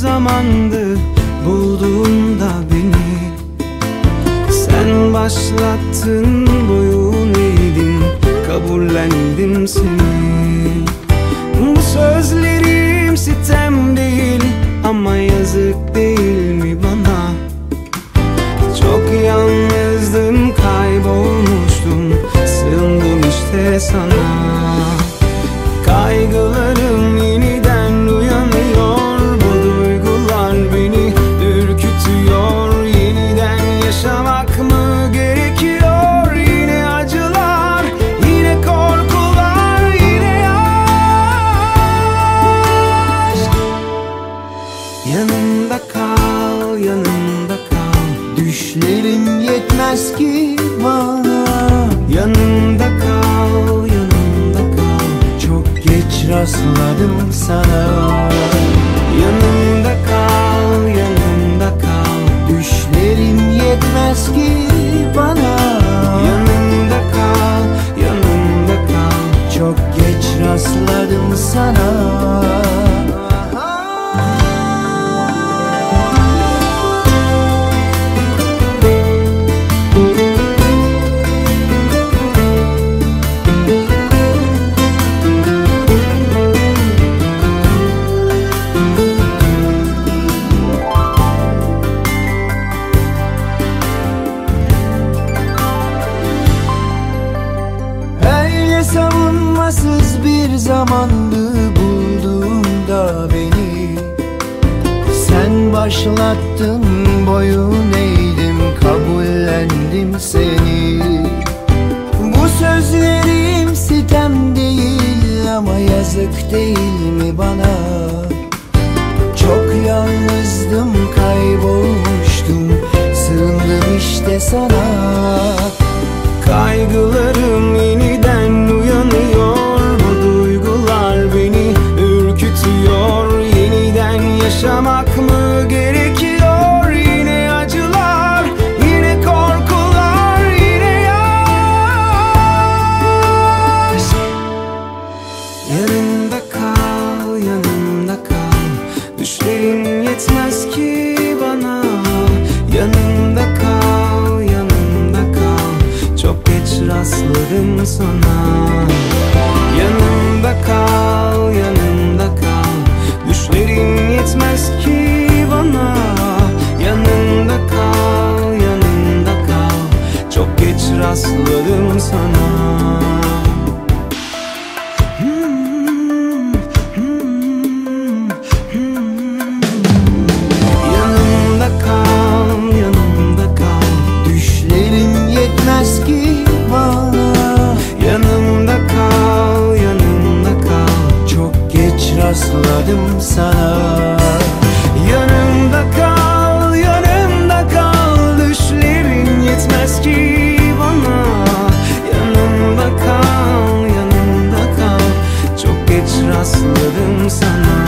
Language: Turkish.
zamandı bulduğunda beni. Sen başlattın boyun eğdim kabullendim seni. Bu sözlerim sitem değil ama yazık değil mi bana? Çok yalnızdım kaybolmuştum sığındım işte sana. Kaygılarım yetmez ki bana. Yanımda kal, yanımda kal. Çok geç rastladım sana bir zamandı bulduğunda beni. Sen başlattın boyun eğdim kabullendim seni. Bu sözlerim sitem değil ama yazık değil mi bana? Çok yalnızdım kaybolmuştum sığındım işte sana. Kaygılarım Yanımda kal, yanımda kal. Düşlerin yetmez ki bana. Yanımda kal, yanımda kal. Çok geç rastlarım sana. Yanımda kal, yanımda kal. Düşlerin yetmez ki bana. Yanımda kal, yanımda kal. Çok geç rastladım sana aşığım sana. Yanımda kal, yanımda kal. Düşlerin yetmez ki bana. Yanımda kal, yanımda kal. Çok geç rastladım sana.